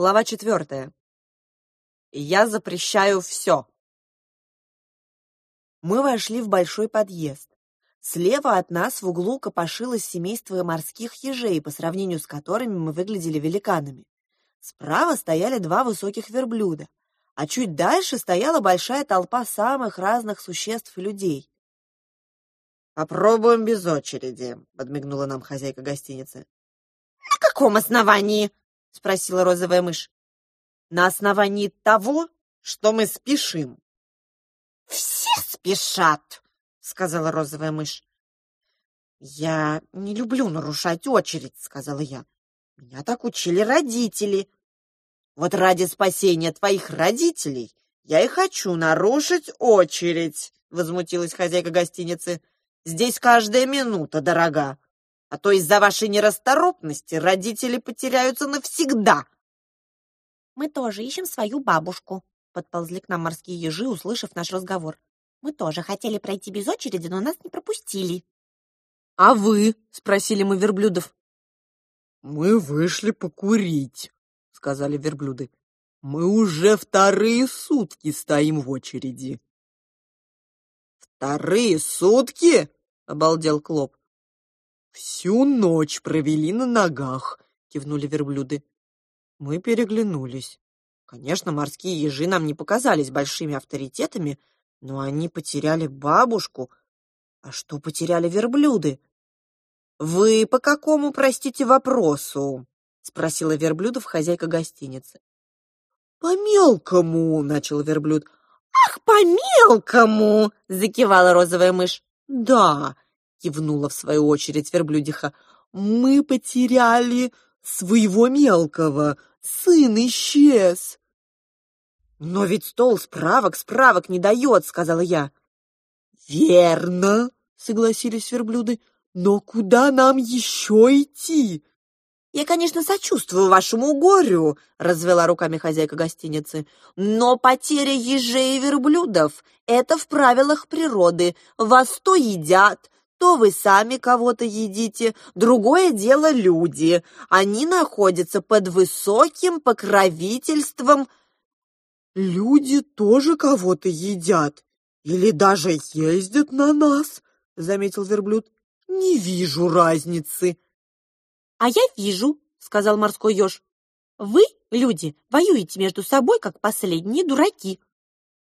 Глава четвертая. Я запрещаю все. Мы вошли в большой подъезд. Слева от нас в углу копошилось семейство морских ежей, по сравнению с которыми мы выглядели великанами. Справа стояли два высоких верблюда, а чуть дальше стояла большая толпа самых разных существ и людей. «Попробуем без очереди», — подмигнула нам хозяйка гостиницы. «На каком основании?» — спросила розовая мышь. «На основании того, что мы спешим». «Все спешат!» — сказала розовая мышь. «Я не люблю нарушать очередь», — сказала я. «Меня так учили родители. Вот ради спасения твоих родителей я и хочу нарушить очередь», — возмутилась хозяйка гостиницы. «Здесь каждая минута дорога». А то из-за вашей нерасторопности родители потеряются навсегда. Мы тоже ищем свою бабушку, подползли к нам морские ежи, услышав наш разговор. Мы тоже хотели пройти без очереди, но нас не пропустили. А вы? спросили мы верблюдов. Мы вышли покурить, сказали верблюды. Мы уже вторые сутки стоим в очереди. Вторые сутки? обалдел Клоп. «Всю ночь провели на ногах», — кивнули верблюды. Мы переглянулись. Конечно, морские ежи нам не показались большими авторитетами, но они потеряли бабушку. А что потеряли верблюды? «Вы по какому, простите, вопросу?» — спросила верблюдов хозяйка гостиницы. «По мелкому», — начал верблюд. «Ах, по мелкому!» — закивала розовая мышь. «Да, кивнула в свою очередь верблюдиха. Мы потеряли своего мелкого. Сын исчез. Но ведь стол справок справок не дает, сказала я. Верно, согласились верблюды. Но куда нам еще идти? «Я, конечно, сочувствую вашему горю», — развела руками хозяйка гостиницы. «Но потеря ежей и верблюдов — это в правилах природы. Вас то едят, то вы сами кого-то едите, другое дело люди. Они находятся под высоким покровительством. Люди тоже кого-то едят или даже ездят на нас, заметил верблюд. Не вижу разницы. А я вижу, сказал морской еж. Вы, люди, воюете между собой, как последние дураки.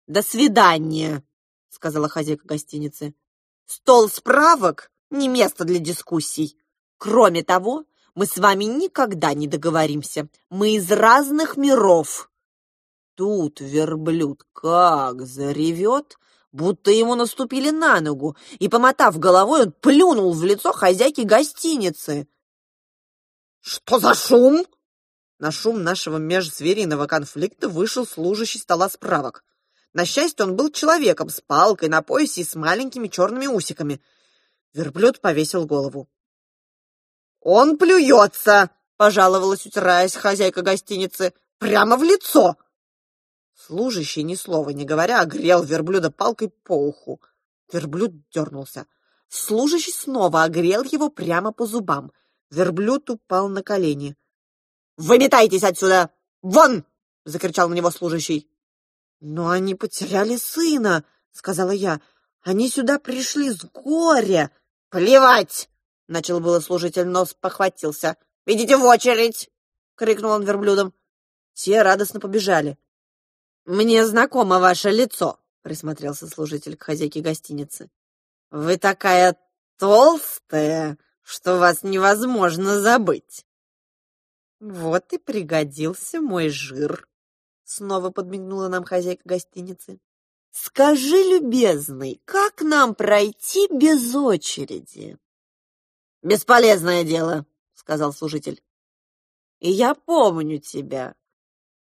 До свидания, сказала хозяйка гостиницы. Стол справок — не место для дискуссий. Кроме того, мы с вами никогда не договоримся. Мы из разных миров. Тут верблюд как заревет, будто ему наступили на ногу, и, помотав головой, он плюнул в лицо хозяйки гостиницы. «Что за шум?» На шум нашего межзвериного конфликта вышел служащий стола справок. На счастье, он был человеком с палкой на поясе и с маленькими черными усиками. Верблюд повесил голову. «Он плюется!» — пожаловалась, утираясь хозяйка гостиницы. «Прямо в лицо!» Служащий, ни слова не говоря, огрел верблюда палкой по уху. Верблюд дернулся. Служащий снова огрел его прямо по зубам. Верблюд упал на колени. «Выметайтесь отсюда! Вон!» — закричал на него служащий. «Но они потеряли сына», — сказала я. «Они сюда пришли с горя». «Плевать!» — начал было служитель, но похватился. «Идите в очередь!» — крикнул он верблюдом. Те радостно побежали. «Мне знакомо ваше лицо», — присмотрелся служитель к хозяйке гостиницы. «Вы такая толстая, что вас невозможно забыть». «Вот и пригодился мой жир», Снова подмигнула нам хозяйка гостиницы. Скажи, любезный, как нам пройти без очереди? Бесполезное дело, сказал служитель. И я помню тебя.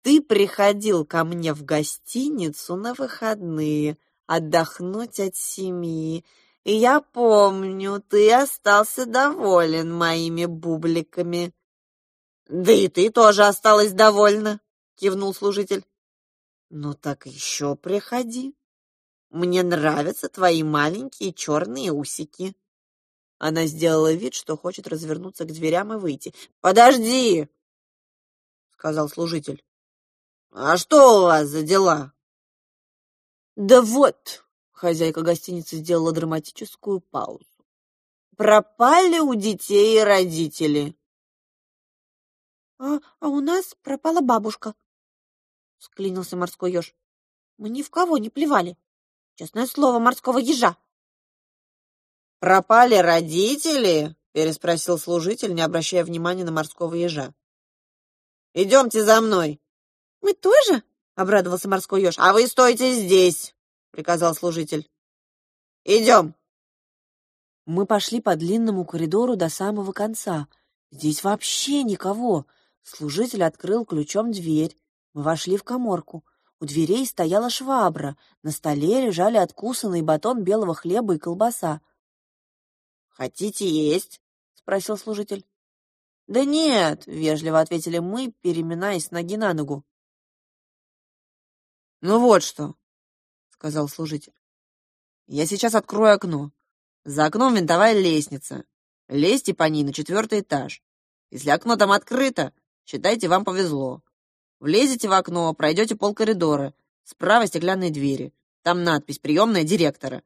Ты приходил ко мне в гостиницу на выходные отдохнуть от семьи. И я помню, ты остался доволен моими бубликами. Да и ты тоже осталась довольна, кивнул служитель. Ну так еще приходи. Мне нравятся твои маленькие черные усики. Она сделала вид, что хочет развернуться к дверям и выйти. Подожди! сказал служитель. «А что у вас за дела?» «Да вот», — хозяйка гостиницы сделала драматическую паузу. «Пропали у детей родители». «А, а у нас пропала бабушка», — склинился морской еж. «Мы ни в кого не плевали. Честное слово морского ежа». «Пропали родители?» — переспросил служитель, не обращая внимания на морского ежа. «Идемте за мной!» «Мы тоже?» — обрадовался морской еж. «А вы стойте здесь!» — приказал служитель. «Идем!» Мы пошли по длинному коридору до самого конца. Здесь вообще никого. Служитель открыл ключом дверь. Мы вошли в коморку. У дверей стояла швабра. На столе лежали откусанный батон белого хлеба и колбаса. «Хотите есть?» — спросил служитель. «Да нет», — вежливо ответили мы, переминаясь ноги на ногу. «Ну вот что», — сказал служитель. «Я сейчас открою окно. За окном винтовая лестница. Лезьте по ней на четвертый этаж. Если окно там открыто, считайте, вам повезло. Влезете в окно, пройдете полкоридора. Справа стеклянные двери. Там надпись «Приемная директора».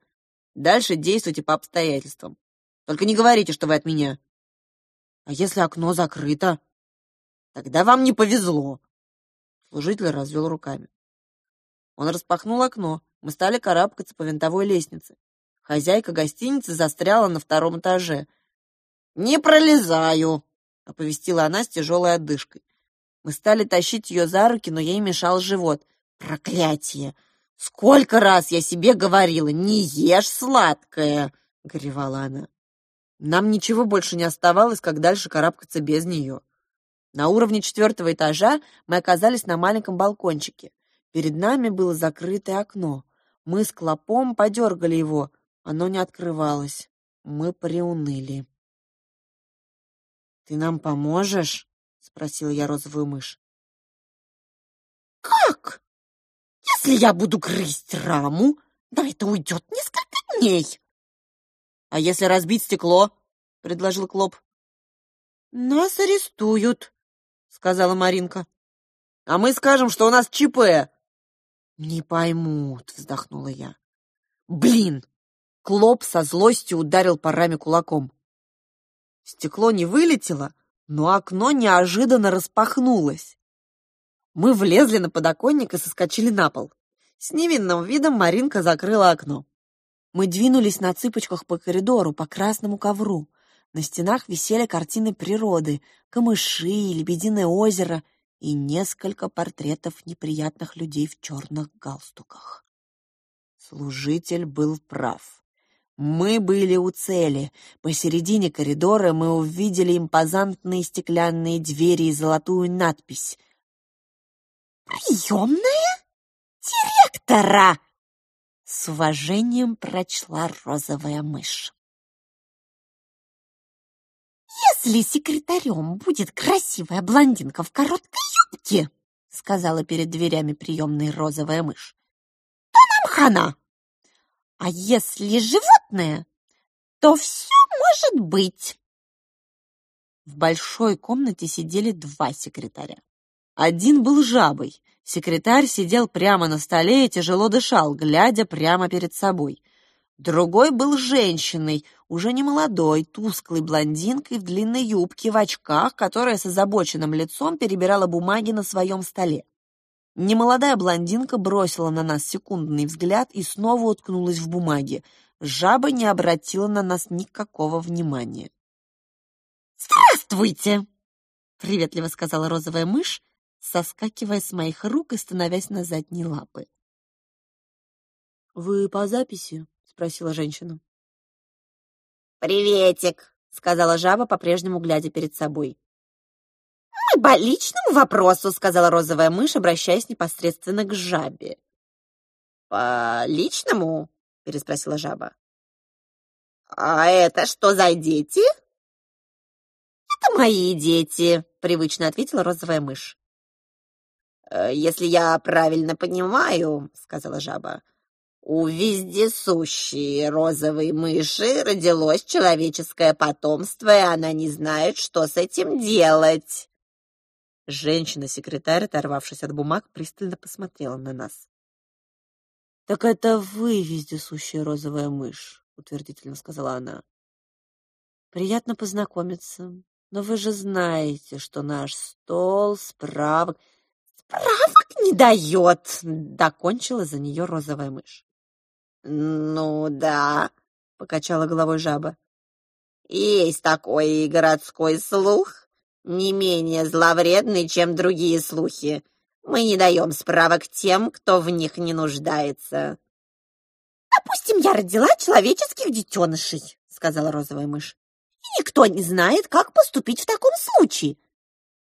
Дальше действуйте по обстоятельствам. Только не говорите, что вы от меня. А если окно закрыто? Тогда вам не повезло. Служитель развел руками. Он распахнул окно. Мы стали карабкаться по винтовой лестнице. Хозяйка гостиницы застряла на втором этаже. «Не пролезаю!» — оповестила она с тяжелой отдышкой. Мы стали тащить ее за руки, но ей мешал живот. «Проклятие! Сколько раз я себе говорила, не ешь сладкое!» — горевала она. Нам ничего больше не оставалось, как дальше карабкаться без нее. На уровне четвертого этажа мы оказались на маленьком балкончике. Перед нами было закрытое окно. Мы с клопом подергали его. Оно не открывалось. Мы приуныли. «Ты нам поможешь?» — спросила я розовую мышь. «Как? Если я буду грызть раму, да это уйдет несколько дней!» «А если разбить стекло?» — предложил Клоп. «Нас арестуют», — сказала Маринка. «А мы скажем, что у нас ЧП». «Не поймут», — вздохнула я. «Блин!» — Клоп со злостью ударил по раме кулаком. Стекло не вылетело, но окно неожиданно распахнулось. Мы влезли на подоконник и соскочили на пол. С невинным видом Маринка закрыла окно. Мы двинулись на цыпочках по коридору, по красному ковру. На стенах висели картины природы, камыши, лебединое озеро и несколько портретов неприятных людей в черных галстуках. Служитель был прав. Мы были у цели. Посередине коридора мы увидели импозантные стеклянные двери и золотую надпись. «Приемная директора!» С уважением прочла розовая мышь. «Если секретарем будет красивая блондинка в короткой юбке, — сказала перед дверями приемной розовая мышь, — то нам хана. А если животное, то все может быть». В большой комнате сидели два секретаря. Один был жабой, Секретарь сидел прямо на столе и тяжело дышал, глядя прямо перед собой. Другой был женщиной, уже не молодой, тусклой блондинкой в длинной юбке, в очках, которая с озабоченным лицом перебирала бумаги на своем столе. Немолодая блондинка бросила на нас секундный взгляд и снова уткнулась в бумаги. Жаба не обратила на нас никакого внимания. «Здравствуйте!» — приветливо сказала розовая мышь соскакивая с моих рук и становясь на задние лапы. «Вы по записи?» — спросила женщина. «Приветик!» — сказала жаба, по-прежнему глядя перед собой. «Мы по личному вопросу», — сказала розовая мышь, обращаясь непосредственно к жабе. «По личному?» — переспросила жаба. «А это что за дети?» «Это мои дети», — привычно ответила розовая мышь. Э, «Если я правильно понимаю, — сказала жаба, — у вездесущей розовой мыши родилось человеческое потомство, и она не знает, что с этим делать». Женщина-секретарь, оторвавшись от бумаг, пристально посмотрела на нас. «Так это вы, вездесущая розовая мышь», — утвердительно сказала она. «Приятно познакомиться, но вы же знаете, что наш стол справок...» «Справок не дает!» — докончила за нее розовая мышь. «Ну да», — покачала головой жаба. «Есть такой городской слух, не менее зловредный, чем другие слухи. Мы не даем справок тем, кто в них не нуждается». «Допустим, я родила человеческих детенышей», — сказала розовая мышь. «И никто не знает, как поступить в таком случае.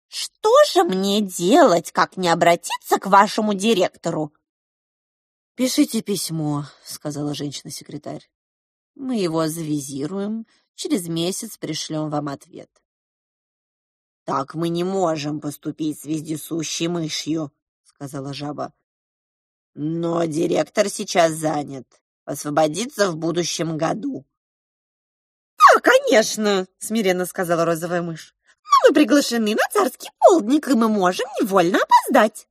Что же мне делать, как не обратиться к вашему директору?» «Пишите письмо», — сказала женщина-секретарь. «Мы его завизируем, через месяц пришлем вам ответ». «Так мы не можем поступить с вездесущей мышью», — сказала жаба. «Но директор сейчас занят. Освободится в будущем году». «Да, конечно», — смиренно сказала розовая мышь. «Но мы приглашены на царский полдник, и мы можем невольно опоздать».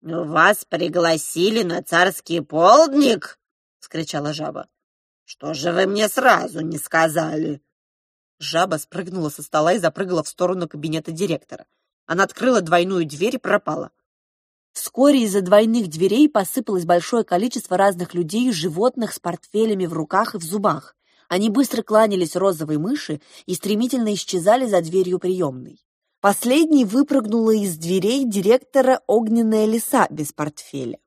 «Вас пригласили на царский полдник?» — вскричала жаба. «Что же вы мне сразу не сказали?» Жаба спрыгнула со стола и запрыгала в сторону кабинета директора. Она открыла двойную дверь и пропала. Вскоре из-за двойных дверей посыпалось большое количество разных людей и животных с портфелями в руках и в зубах. Они быстро кланялись розовой мыши и стремительно исчезали за дверью приемной. Последней выпрыгнула из дверей директора огненная лиса без портфеля.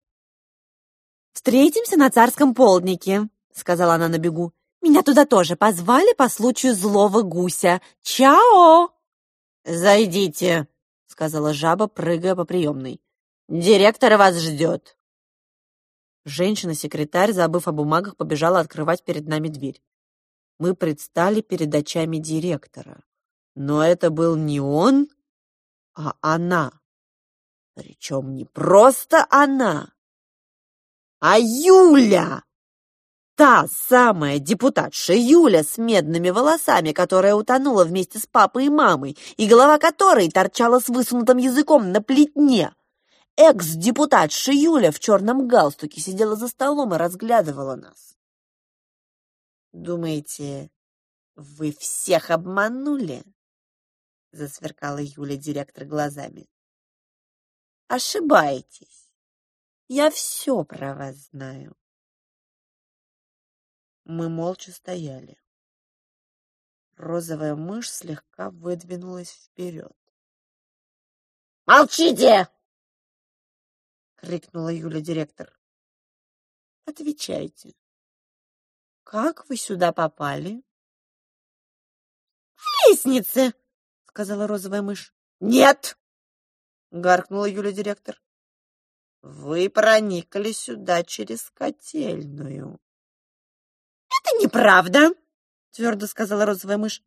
«Встретимся на царском полднике», — сказала она на бегу. Меня туда тоже позвали по случаю злого гуся. Чао!» «Зайдите», — сказала жаба, прыгая по приемной. «Директор вас ждет». Женщина-секретарь, забыв о бумагах, побежала открывать перед нами дверь. Мы предстали перед очами директора. Но это был не он, а она. Причем не просто она, а Юля! Та самая депутатша Юля с медными волосами, которая утонула вместе с папой и мамой, и голова которой торчала с высунутым языком на плетне. Экс-депутатша Юля в черном галстуке сидела за столом и разглядывала нас. «Думаете, вы всех обманули?» — засверкала Юля директор глазами. «Ошибаетесь. Я все про вас знаю». Мы молча стояли. Розовая мышь слегка выдвинулась вперед. «Молчите!» — крикнула Юля директор. «Отвечайте. Как вы сюда попали?» «В лестнице!» — сказала розовая мышь. «Нет!» — гаркнула Юля директор. «Вы проникли сюда через котельную». «Это неправда», — твердо сказала розовая мышь.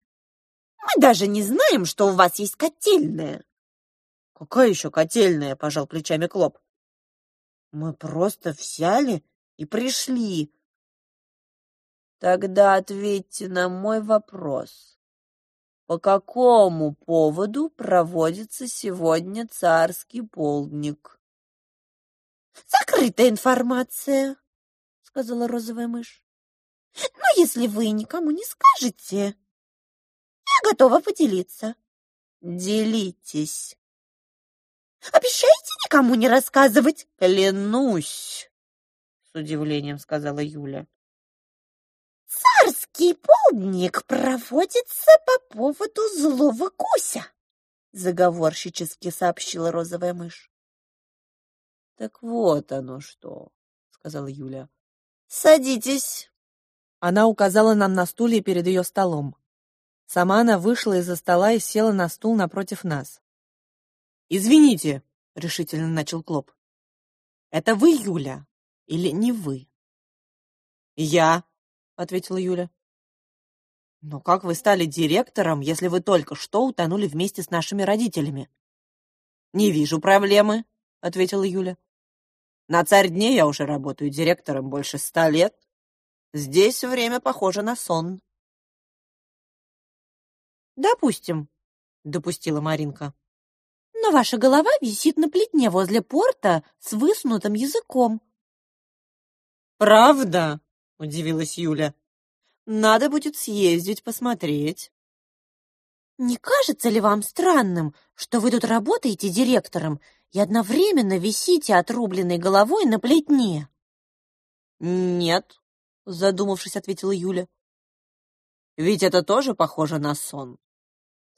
«Мы даже не знаем, что у вас есть котельная». «Какая еще котельная?» — пожал плечами Клоп. «Мы просто взяли и пришли». «Тогда ответьте на мой вопрос. По какому поводу проводится сегодня царский полдник?» «Закрытая информация», — сказала розовая мышь. Но если вы никому не скажете, я готова поделиться. Делитесь. Обещаете никому не рассказывать? Клянусь, с удивлением сказала Юля. Царский полдник проводится по поводу злого гуся, заговорщически сообщила розовая мышь. Так вот оно что, сказала Юля. Садитесь. Она указала нам на стулья перед ее столом. Сама она вышла из-за стола и села на стул напротив нас. «Извините», — решительно начал Клоп. «Это вы, Юля, или не вы?» «Я», — ответила Юля. «Но как вы стали директором, если вы только что утонули вместе с нашими родителями?» «Не вижу проблемы», — ответила Юля. «На царь дне я уже работаю директором больше ста лет, Здесь время похоже на сон. Допустим, допустила Маринка. но ваша голова висит на плетне возле порта с высунутым языком. «Правда?» — удивилась Юля. «Надо будет съездить посмотреть». Не кажется ли вам странным, что вы тут работаете директором и одновременно висите отрубленной головой на плетне? «Нет», — задумавшись, ответила Юля. «Ведь это тоже похоже на сон.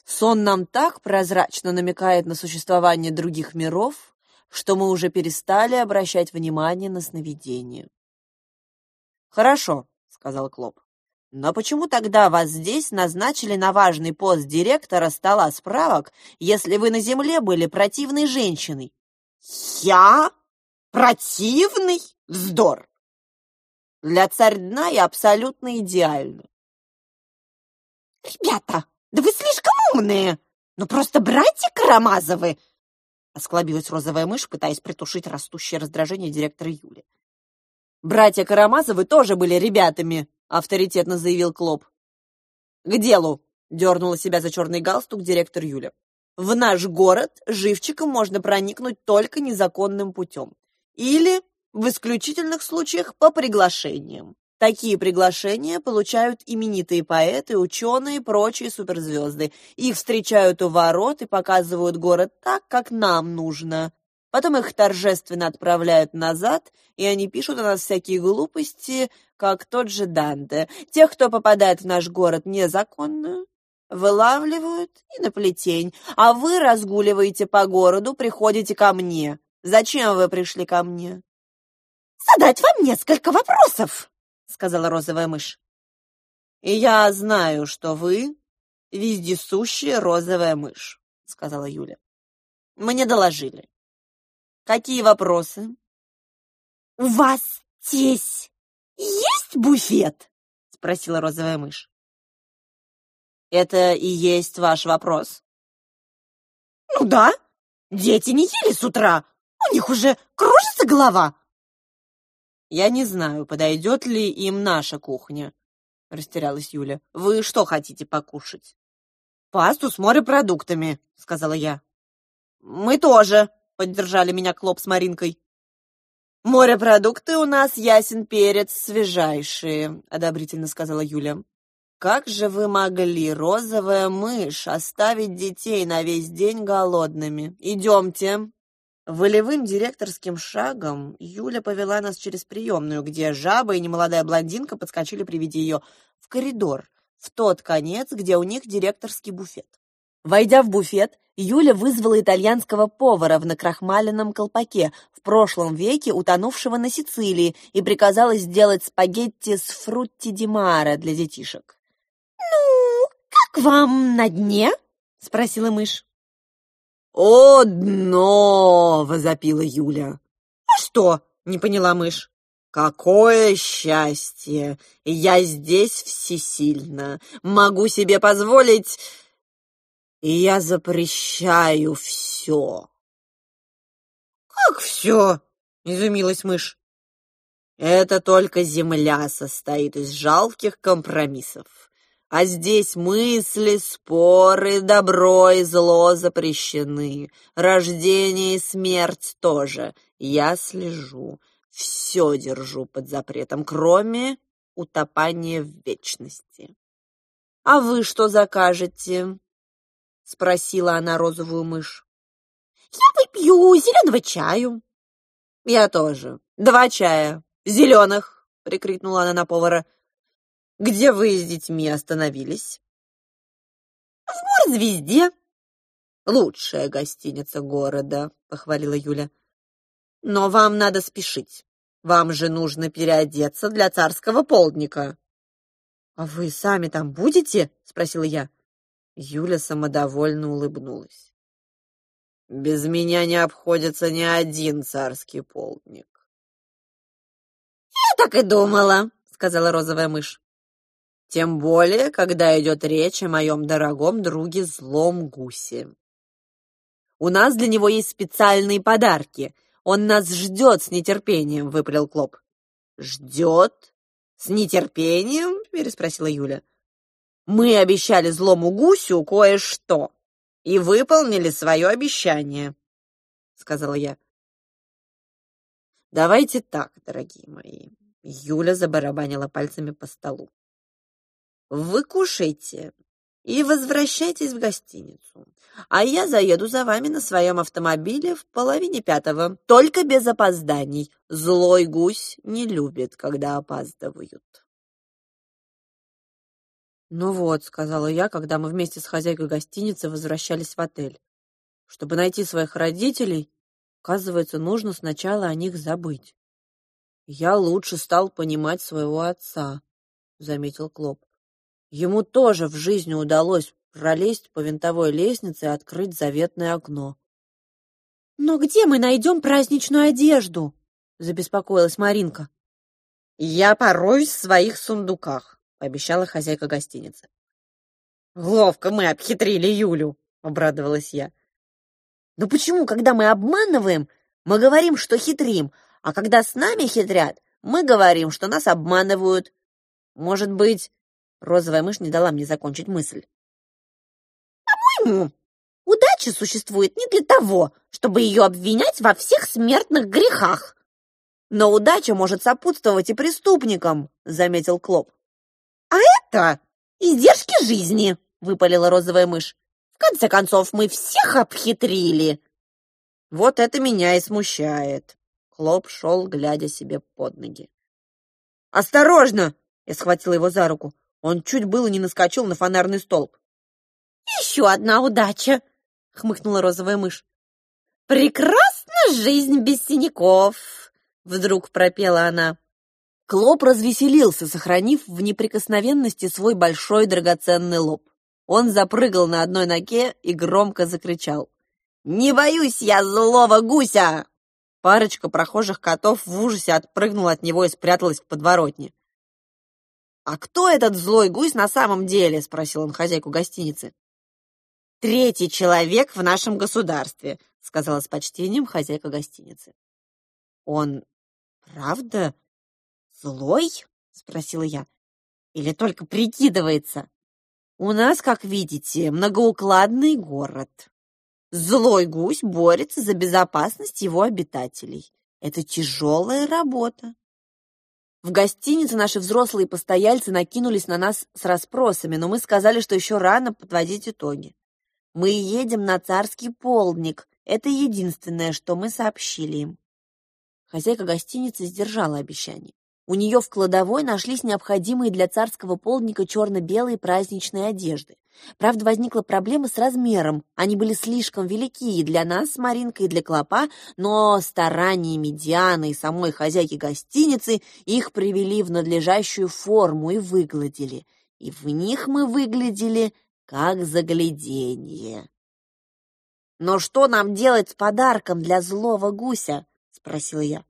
Сон нам так прозрачно намекает на существование других миров, что мы уже перестали обращать внимание на сновидения». «Хорошо», — сказал Клоп. Но почему тогда вас здесь назначили на важный пост директора стола справок, если вы на земле были противной женщиной? Я? Противный? Вздор! Для царь дна я абсолютно идеальна. Ребята, да вы слишком умные! Ну просто братья Карамазовы! Осклабилась розовая мышь, пытаясь притушить растущее раздражение директора Юли. Братья Карамазовы тоже были ребятами, авторитетно заявил Клоп. «К делу!» — дернула себя за черный галстук директор Юля. «В наш город живчиком можно проникнуть только незаконным путем. Или, в исключительных случаях, по приглашениям. Такие приглашения получают именитые поэты, ученые и прочие суперзвезды. Их встречают у ворот и показывают город так, как нам нужно. Потом их торжественно отправляют назад, и они пишут о нас всякие глупости, как тот же Данте. Тех, кто попадает в наш город незаконно, вылавливают и на плетень. А вы разгуливаете по городу, приходите ко мне. Зачем вы пришли ко мне? «Задать вам несколько вопросов», — сказала розовая мышь. «И я знаю, что вы вездесущая розовая мышь», — сказала Юля. «Мне доложили. Какие вопросы? У вас здесь есть буфет? Спросила розовая мышь. Это и есть ваш вопрос? Ну да. Дети не ели с утра. У них уже кружится голова. Я не знаю, подойдет ли им наша кухня, растерялась Юля. Вы что хотите покушать? Пасту с морепродуктами, сказала я. Мы тоже, поддержали меня Клоп с Маринкой. «Морепродукты у нас ясен перец свежайшие», — одобрительно сказала Юля. «Как же вы могли, розовая мышь, оставить детей на весь день голодными? Идемте!» Волевым директорским шагом Юля повела нас через приемную, где жаба и немолодая блондинка подскочили при виде ее в коридор, в тот конец, где у них директорский буфет. Войдя в буфет, Юля вызвала итальянского повара в накрахмаленном колпаке, в прошлом веке утонувшего на Сицилии, и приказала сделать спагетти с фрутти ди маре для детишек. «Ну, как вам на дне?» — спросила мышь. «О, дно!» — возопила Юля. «А что?» — не поняла мышь. «Какое счастье! Я здесь всесильна. Могу себе позволить и я запрещаю все. «Как все?» — изумилась мышь. «Это только земля состоит из жалких компромиссов. А здесь мысли, споры, добро и зло запрещены. Рождение и смерть тоже. Я слежу, все держу под запретом, кроме утопания в вечности. А вы что закажете?» — спросила она розовую мышь. «Я выпью зеленого чаю». «Я тоже. Два чая. Зеленых!» — прикрикнула она на повара. «Где вы с детьми остановились?» «В море-звезде». «Лучшая гостиница города», — похвалила Юля. «Но вам надо спешить. Вам же нужно переодеться для царского полдника». «А вы сами там будете?» — спросила я. Юля самодовольно улыбнулась. «Без меня не обходится ни один царский полдник». «Я так и думала», — сказала розовая мышь. «Тем более, когда идет речь о моем дорогом друге злом гусе. У нас для него есть специальные подарки. Он нас ждет с нетерпением», — выпалил Клоп. «Ждет? С нетерпением?» — переспросила Юля. Мы обещали злому гусю кое-что. и выполнили свое обещание», — сказала я. «Давайте так, дорогие мои». Юля забарабанила пальцами по столу. «Вы кушайте и возвращайтесь в гостиницу, а я заеду за вами на своем автомобиле в половине пятого, только без опозданий. Злой гусь не любит, когда опаздывают». «Ну вот», — сказала я, когда мы вместе с хозяйкой гостиницы возвращались в отель. «Чтобы найти своих родителей, оказывается, нужно сначала о них забыть». «Я лучше стал понимать своего отца», — заметил Клоп. «Ему тоже в жизни удалось пролезть по винтовой лестнице и открыть заветное окно». «Но где мы найдем праздничную одежду?» — забеспокоилась Маринка. «Я пороюсь в своих сундуках», пообещала хозяйка гостиницы. «Ловко мы обхитрили Юлю», — обрадовалась я. «Но почему, когда мы обманываем, мы говорим, что хитрим, а когда с нами хитрят, мы говорим, что нас обманывают? Может быть...» Розовая мышь не дала мне закончить мысль. «По-моему, удача существует не для того, чтобы ее обвинять во всех смертных грехах. Но удача может сопутствовать и преступникам», — заметил Клоп. «А это издержки жизни!» — выпалила розовая мышь. «В конце концов, мы всех обхитрили!» «Вот это меня и смущает!» Клоп шел, глядя себе под ноги. «Осторожно!» — я схватила его за руку. Он чуть было не наскочил на фонарный столб. «Еще одна удача!» — хмыкнула розовая мышь. «Прекрасна жизнь без синяков!» — вдруг пропела она. Клоп развеселился, сохранив в неприкосновенности свой большой драгоценный лоб. Он запрыгал на одной ноге и громко закричал. «Не боюсь я злого гуся!» Парочка прохожих котов в ужасе отпрыгнула от него и спряталась в подворотне. «А кто этот злой гусь на самом деле?» — спросил он хозяйку гостиницы. «Третий человек в нашем государстве», — сказала с почтением хозяйка гостиницы. «Он правда «Злой?» — спросила я. «Или только прикидывается? У нас, как видите, многоукладный город. Злой гусь борется за безопасность его обитателей. Это тяжелая работа. В гостинице наши взрослые постояльцы накинулись на нас с расспросами, но мы сказали, что еще рано подводить итоги. Мы едем на царский полдник. Это единственное, что мы сообщили им. Хозяйка гостиницы сдержала обещание. У нее в кладовой нашлись необходимые для царского полдника черно-белые праздничные одежды. Правда, возникла проблема с размером. Они были слишком велики и для нас Маринкой, и для Клопа, но стараниями Дианы и самой хозяйки гостиницы их привели в надлежащую форму и выгладили. И в них мы выглядели как загляденье. «Но что нам делать с подарком для злого гуся?» — спросила я.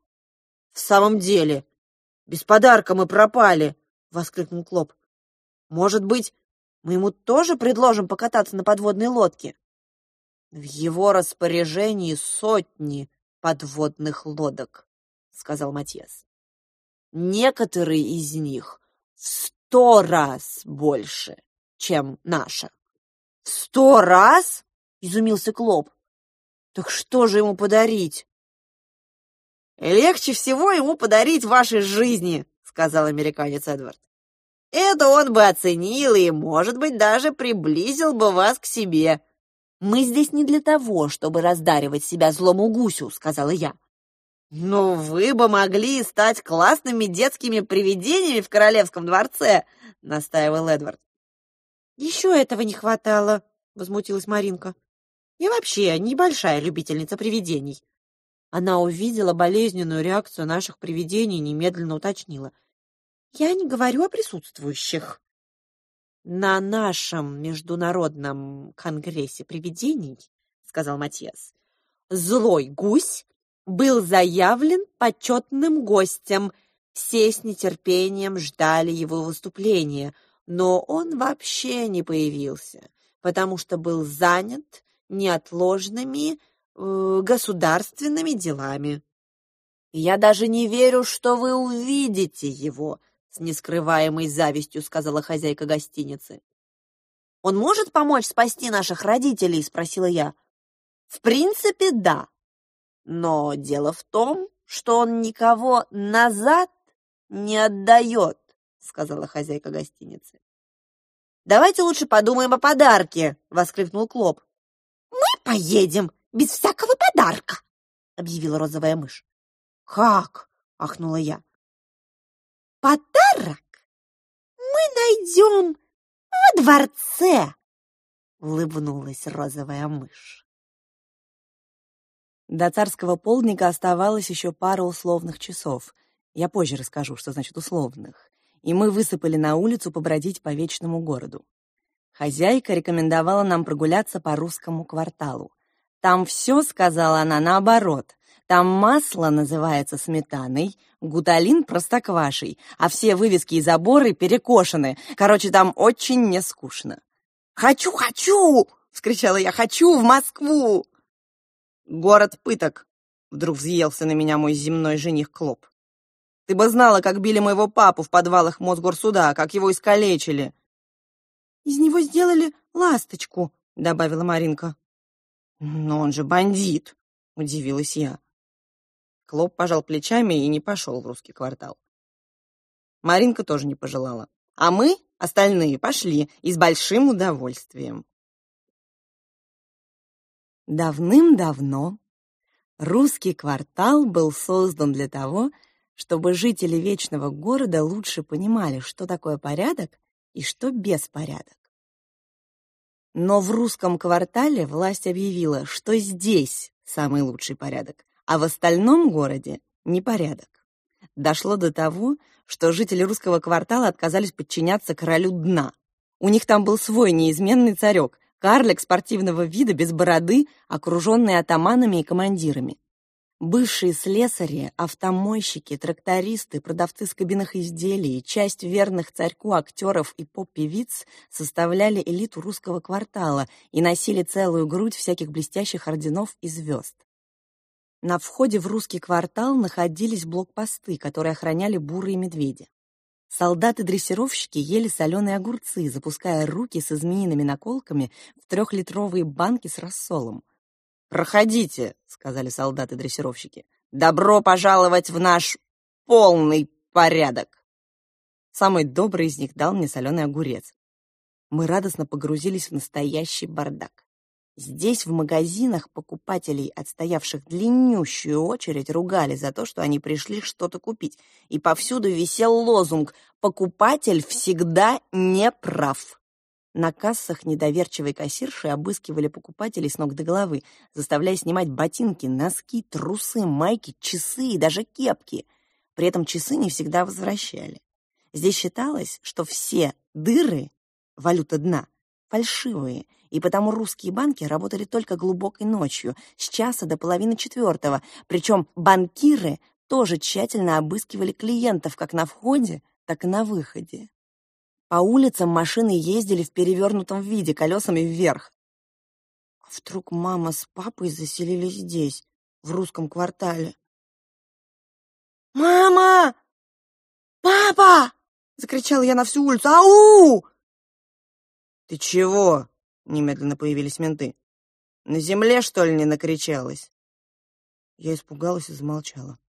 «В самом деле», без подарка мы пропали!» — воскликнул Клоп. «Может быть, мы ему тоже предложим покататься на подводной лодке?» «В его распоряжении сотни подводных лодок», — сказал Матьес. «Некоторые из них в сто раз больше, чем наша». «В сто раз?» — изумился Клоп. «Так что же ему подарить?» «Легче всего ему подарить вашей жизни», — сказал американец Эдвард. «Это он бы оценил и, может быть, даже приблизил бы вас к себе». «Мы здесь не для того, чтобы раздаривать себя злому гусю», — сказала я. «Ну, вы бы могли стать классными детскими привидениями в королевском дворце», — настаивал Эдвард. «Еще этого не хватало», — возмутилась Маринка. «Я вообще небольшая любительница привидений». Она увидела болезненную реакцию наших привидений и немедленно уточнила. «Я не говорю о присутствующих». «На нашем международном конгрессе привидений, — сказал Матьес, — злой гусь был заявлен почетным гостем. Все с нетерпением ждали его выступления, но он вообще не появился, потому что был занят неотложными э, государственными делами. Я даже не верю, что вы увидите его, с нескрываемой завистью сказала хозяйка гостиницы. Он может помочь спасти наших родителей?» — спросила я. «В принципе, да. Но дело в том, что он никого назад не отдает», — сказала хозяйка гостиницы. «Давайте лучше подумаем о подарке!» — воскликнул Клоп. «Мы поедем без всякого подарка!» — объявила розовая мышь. «Как?» — ахнула я. «Подарок мы найдем во дворце!» — улыбнулась розовая мышь. До царского полдника оставалось еще пара условных часов. Я позже расскажу, что значит условных. И мы высыпали на улицу побродить по вечному городу. Хозяйка рекомендовала нам прогуляться по русскому кварталу. Там все, сказала она, наоборот. Там масло называется сметаной, гуталин — простоквашей, а все вывески и заборы перекошены. Короче, там очень нескучно. «Хочу, хочу!» — вскричала я. «Хочу в Москву!» «Город пыток!» — вдруг взъелся на меня мой земной жених Клоп. «Ты бы знала, как били моего папу в подвалах Мосгорсуда, как его искалечили!» «Из него сделали ласточку», — добавила Маринка. «Но он же бандит!» — удивилась я. Клоп пожал плечами и не пошел в русский квартал. Маринка тоже не пожелала. А мы, остальные, пошли и с большим удовольствием. Давным-давно русский квартал был создан для того, чтобы жители Вечного города лучше понимали, что такое порядок и что беспорядок. Но в русском квартале власть объявила, что здесь самый лучший порядок, а в остальном городе непорядок. Дошло до того, что жители русского квартала отказались подчиняться королю дна. У них там был свой неизменный царек, карлик спортивного вида без бороды, окруженный атаманами и командирами. Бывшие слесари, автомойщики, трактористы, продавцы скобяных изделий, часть верных царьку актеров и поп-певиц составляли элиту русского квартала и носили целую грудь всяких блестящих орденов и звезд. На входе в русский квартал находились блокпосты, которые охраняли бурые медведи. Солдаты-дрессировщики ели соленые огурцы, запуская руки со змеиными наколками в трехлитровые банки с рассолом. «Проходите», — сказали солдаты-дрессировщики. «Добро пожаловать в наш полный порядок!» Самый добрый из них дал мне соленый огурец. Мы радостно погрузились в настоящий бардак. Здесь, в магазинах, покупателей, отстоявших длиннющую очередь, ругали за то, что они пришли что-то купить. И повсюду висел лозунг «Покупатель всегда не прав». На кассах недоверчивые кассирши обыскивали покупателей с ног до головы, заставляя снимать ботинки, носки, трусы, майки, часы и даже кепки. При этом часы не всегда возвращали. Здесь считалось, что все дыры — валюта дна — фальшивые, и потому русские банки работали только глубокой ночью, с часа до половины четвертого, причем банкиры тоже тщательно обыскивали клиентов как на входе, так и на выходе. По улицам машины ездили в перевернутом виде, колесами вверх. А вдруг мама с папой заселились здесь, в русском квартале? «Мама! Папа!» — закричала я на всю улицу. «Ау!» «Ты чего?» — немедленно появились менты. «На земле, что ли, не накричалась?» Я испугалась и замолчала.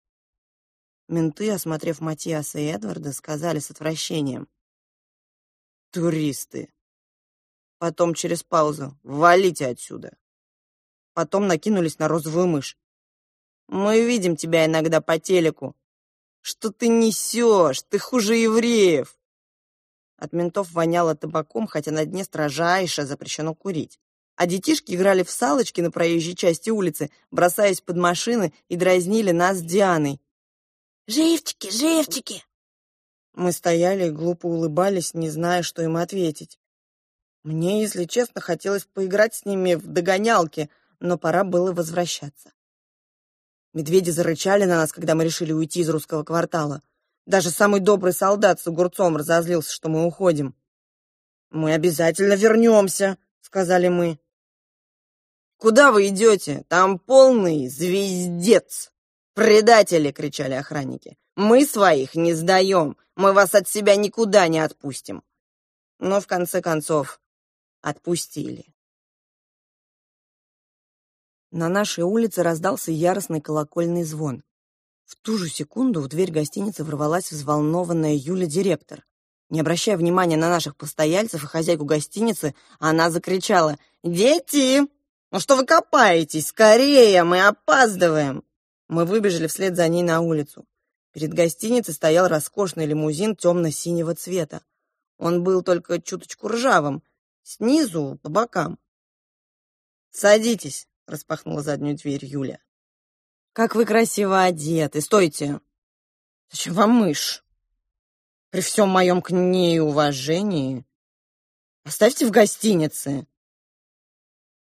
Менты, осмотрев Матиаса и Эдварда, сказали с отвращением. «Туристы!» Потом через паузу «Валите отсюда!» Потом накинулись на розовую мышь. «Мы видим тебя иногда по телеку. Что ты несешь? Ты хуже евреев!» От ментов воняло табаком, хотя на дне строжайше запрещено курить. А детишки играли в салочки на проезжей части улицы, бросаясь под машины и дразнили нас с Дианой. «Живчики, живчики!» Мы стояли и глупо улыбались, не зная, что им ответить. Мне, если честно, хотелось поиграть с ними в догонялки, но пора было возвращаться. Медведи зарычали на нас, когда мы решили уйти из русского квартала. Даже самый добрый солдат с огурцом разозлился, что мы уходим. «Мы обязательно вернемся», — сказали мы. «Куда вы идете? Там полный звездец!» «Предатели!» — кричали охранники. «Мы своих не сдаем! Мы вас от себя никуда не отпустим!» Но в конце концов отпустили. На нашей улице раздался яростный колокольный звон. В ту же секунду в дверь гостиницы ворвалась взволнованная Юля-директор. Не обращая внимания на наших постояльцев и хозяйку гостиницы, она закричала «Дети! Ну что вы копаетесь? Скорее, мы опаздываем!» Мы выбежали вслед за ней на улицу. Перед гостиницей стоял роскошный лимузин темно-синего цвета. Он был только чуточку ржавым, снизу, по бокам. «Садитесь», — распахнула заднюю дверь Юля. «Как вы красиво одеты! Стойте! Зачем вам мышь? При всем моем к ней уважении оставьте в гостинице».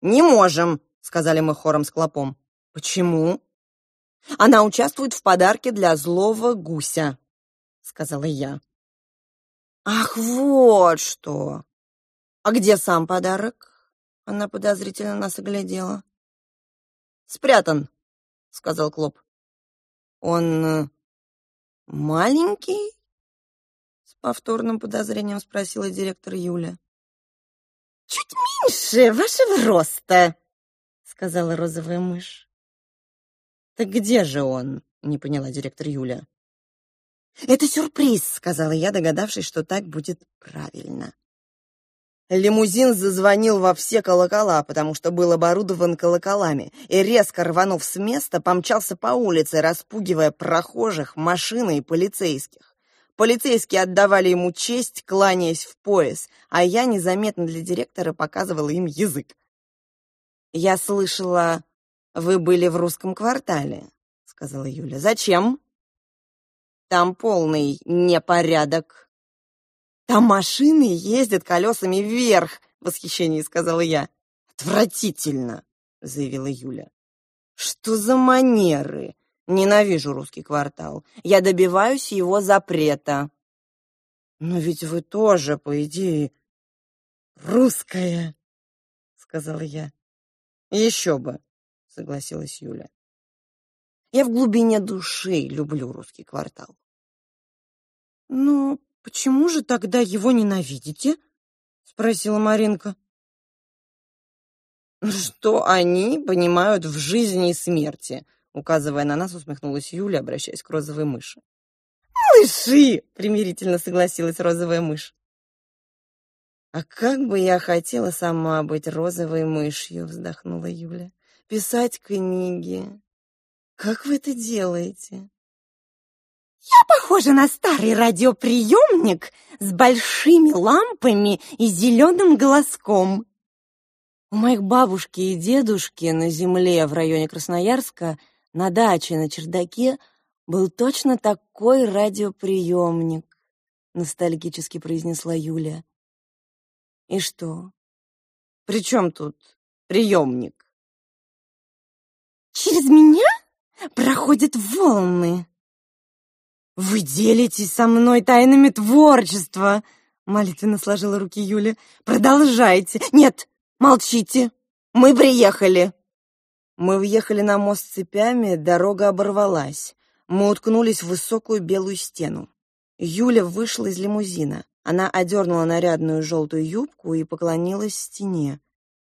«Не можем», — сказали мы хором с клопом. «Почему?» «Она участвует в подарке для злого гуся», — сказала я. «Ах, вот что! А где сам подарок?» Она подозрительно нас оглядела. «Спрятан», — сказал Клоп. «Он э, маленький?» С повторным подозрением спросила директор Юля. «Чуть меньше вашего роста», — сказала розовая мышь. «Так где же он?» — не поняла директор Юля. «Это сюрприз», — сказала я, догадавшись, что так будет правильно. Лимузин зазвонил во все колокола, потому что был оборудован колоколами, и, резко рванув с места, помчался по улице, распугивая прохожих, машины и полицейских. Полицейские отдавали ему честь, кланяясь в пояс, а я незаметно для директора показывала им язык. «Я слышала, вы были в русском квартале», — сказала Юля. «Зачем?» «Там полный непорядок», там машины ездят колесами вверх, в восхищении сказала я. Отвратительно, заявила Юля. Что за манеры? Ненавижу русский квартал. Я добиваюсь его запрета. Но ведь вы тоже, по идее, русская, сказала я. Еще бы, согласилась Юля. Я в глубине души люблю русский квартал. Ну, «Почему же тогда его ненавидите?» — спросила Маринка. «Что они понимают в жизни и смерти?» Указывая на нас, усмехнулась Юля, обращаясь к розовой мыши. «Мыши!» — примирительно согласилась розовая мышь. «А как бы я хотела сама быть розовой мышью!» — вздохнула Юля. «Писать книги. Как вы это делаете?» Я похожа на старый радиоприемник с большими лампами и зеленым голоском. У моих бабушки и дедушки на земле в районе Красноярска на даче на чердаке был точно такой радиоприемник, ностальгически произнесла Юля. И что? При чем тут приемник? Через меня проходят волны, «Вы делитесь со мной тайнами творчества!» Молитвенно сложила руки Юля. «Продолжайте! Нет, молчите! Мы приехали!» Мы въехали на мост цепями, дорога оборвалась. Мы уткнулись в высокую белую стену. Юля вышла из лимузина. Она одернула нарядную желтую юбку и поклонилась стене.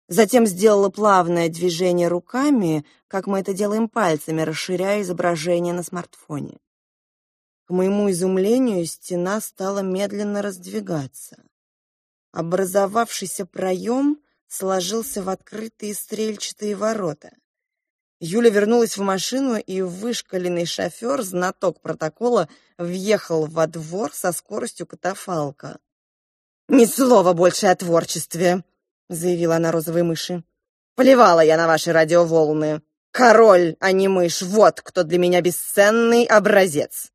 Затем сделала плавное движение руками, как мы это делаем пальцами, расширяя изображение на смартфоне. К моему изумлению, стена стала медленно раздвигаться. Образовавшийся проем сложился в открытые стрельчатые ворота. Юля вернулась в машину, и вышкаленный шофер, знаток протокола, въехал во двор со скоростью катафалка. «Ни слова больше о творчестве!» — заявила она розовой мыши. «Плевала я на ваши радиоволны! Король, а не мышь, вот кто для меня бесценный образец!»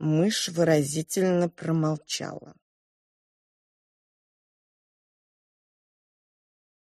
Мышь выразительно промолчала.